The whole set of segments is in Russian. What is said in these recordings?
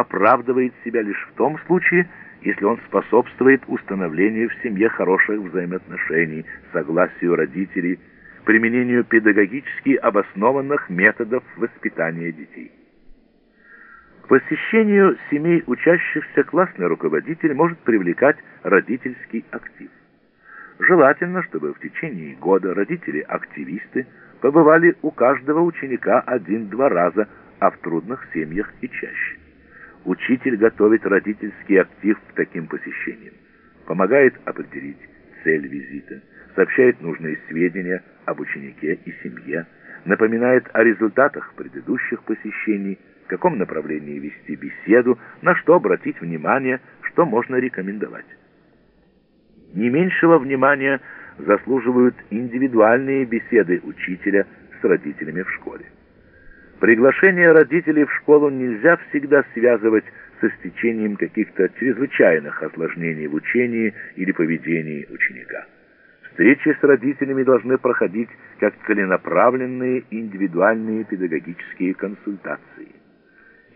оправдывает себя лишь в том случае, если он способствует установлению в семье хороших взаимоотношений, согласию родителей, применению педагогически обоснованных методов воспитания детей. К посещению семей учащихся классный руководитель может привлекать родительский актив. Желательно, чтобы в течение года родители-активисты побывали у каждого ученика один-два раза, а в трудных семьях и чаще. Учитель готовит родительский актив к таким посещениям, помогает определить цель визита, сообщает нужные сведения об ученике и семье, напоминает о результатах предыдущих посещений, в каком направлении вести беседу, на что обратить внимание, что можно рекомендовать. Не меньшего внимания заслуживают индивидуальные беседы учителя с родителями в школе. Приглашение родителей в школу нельзя всегда связывать со стечением каких-то чрезвычайных осложнений в учении или поведении ученика. Встречи с родителями должны проходить как целенаправленные индивидуальные педагогические консультации.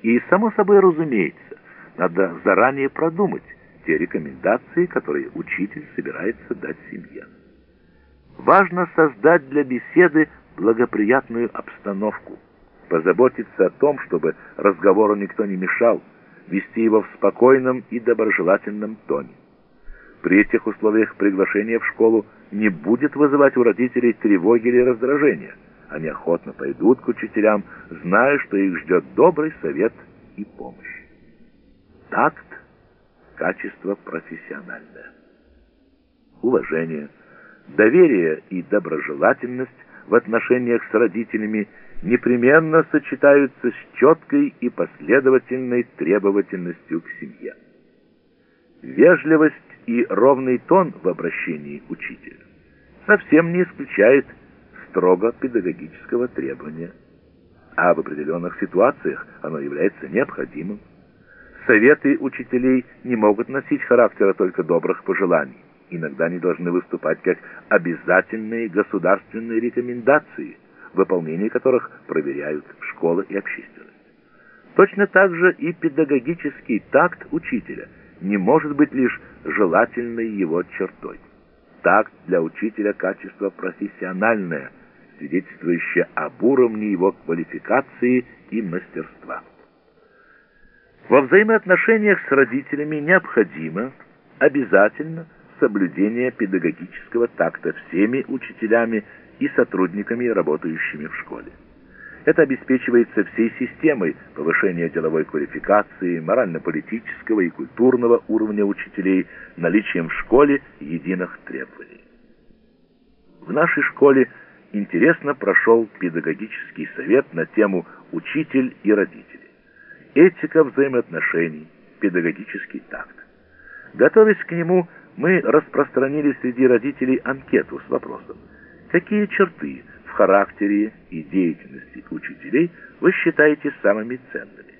И, само собой разумеется, надо заранее продумать те рекомендации, которые учитель собирается дать семье. Важно создать для беседы благоприятную обстановку позаботиться о том, чтобы разговору никто не мешал, вести его в спокойном и доброжелательном тоне. При этих условиях приглашение в школу не будет вызывать у родителей тревоги или раздражения. Они охотно пойдут к учителям, зная, что их ждет добрый совет и помощь. Такт – качество профессиональное. Уважение, доверие и доброжелательность в отношениях с родителями – непременно сочетаются с четкой и последовательной требовательностью к семье. Вежливость и ровный тон в обращении учителя совсем не исключает строго педагогического требования, а в определенных ситуациях оно является необходимым. Советы учителей не могут носить характера только добрых пожеланий. Иногда они должны выступать как обязательные государственные рекомендации – выполнение которых проверяют школа и общественность. Точно так же и педагогический такт учителя не может быть лишь желательной его чертой. Такт для учителя качество профессиональное, свидетельствующее об уровне его квалификации и мастерства. Во взаимоотношениях с родителями необходимо, обязательно, соблюдение педагогического такта всеми учителями и сотрудниками, работающими в школе. Это обеспечивается всей системой повышения деловой квалификации, морально-политического и культурного уровня учителей, наличием в школе единых требований. В нашей школе интересно прошел педагогический совет на тему «Учитель и родители». Этика взаимоотношений, педагогический такт. Готовясь к нему, мы распространили среди родителей анкету с вопросом – Какие черты в характере и деятельности учителей вы считаете самыми ценными?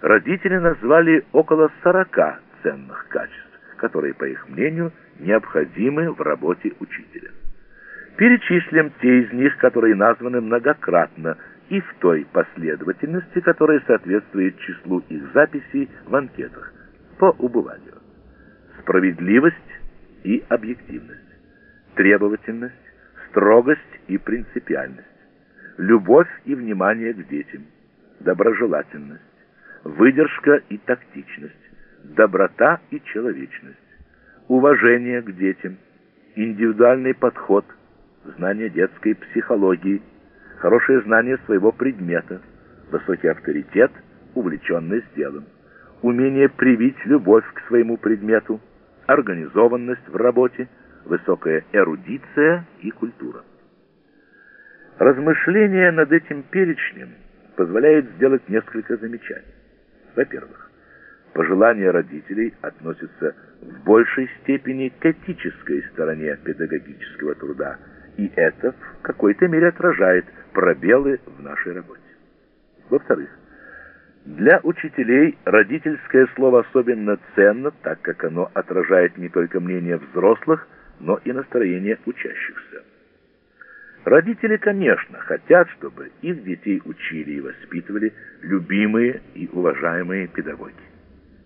Родители назвали около 40 ценных качеств, которые, по их мнению, необходимы в работе учителя. Перечислим те из них, которые названы многократно и в той последовательности, которая соответствует числу их записей в анкетах по убыванию. Справедливость и объективность, требовательность, строгость и принципиальность, любовь и внимание к детям, доброжелательность, выдержка и тактичность, доброта и человечность, уважение к детям, индивидуальный подход, знание детской психологии, хорошее знание своего предмета, высокий авторитет, увлеченность делом, умение привить любовь к своему предмету, организованность в работе, высокая эрудиция и культура. Размышление над этим перечнем позволяет сделать несколько замечаний. Во-первых, пожелания родителей относятся в большей степени к этической стороне педагогического труда, и это в какой-то мере отражает пробелы в нашей работе. Во-вторых, для учителей родительское слово особенно ценно, так как оно отражает не только мнение взрослых, но и настроение учащихся. Родители, конечно, хотят, чтобы их детей учили и воспитывали любимые и уважаемые педагоги.